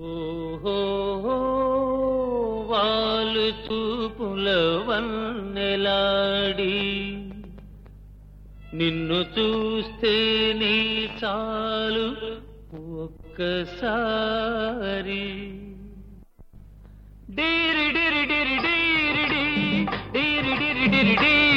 ఓహో వాలు చూపుల వన్నెలాడి. నిన్ను చూస్తే నీ చాలు ఒక్కసారి. డీరి డిరి డిరి డీరి డి, డీరి డిరి డిరి డీరి డి,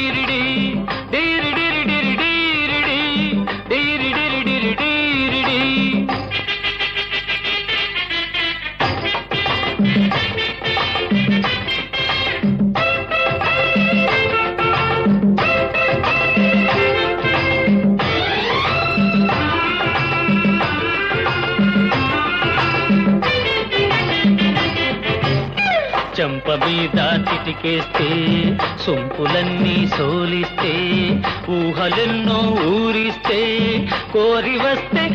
చెంప మీద చిటికేస్తే సొంపులన్నీ సోలిస్తే ఊహలెన్నో ఊరిస్తే కోరి వస్తే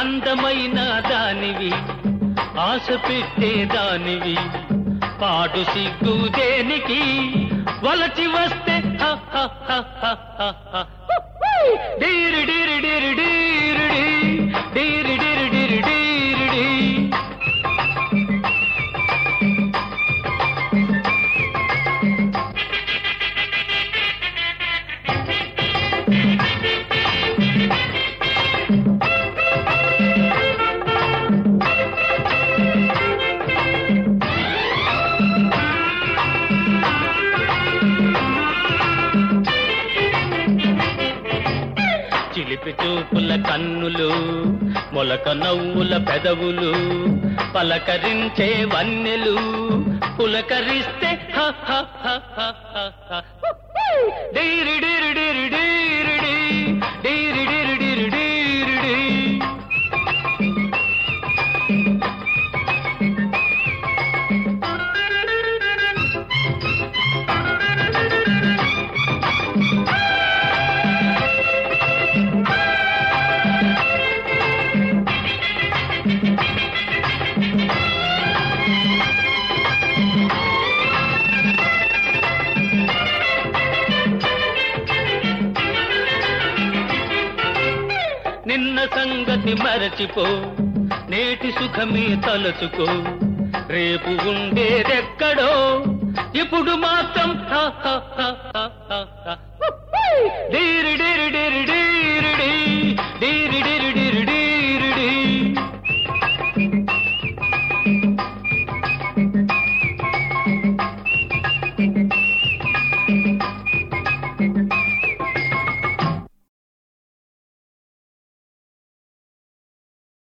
అందమైన దానివి ఆశ పెట్టే దానివి. పాటు సిగ్గు దేనికి? వలచి వస్తే హ హ హ హ హ. డీరి డీరి డీరి చిలిపి చూపుల కన్నులు మొలక నవ్వుల పెదవులు పలకరించే వన్నెలు పులకరిస్తే హ హ హ హ డీరి డీరి. నిన్న సంగతి మరచిపో నేటి సుఖమే తలచుకో. రేపు ఉండేదెక్కడో ఇప్పుడు మాత్రం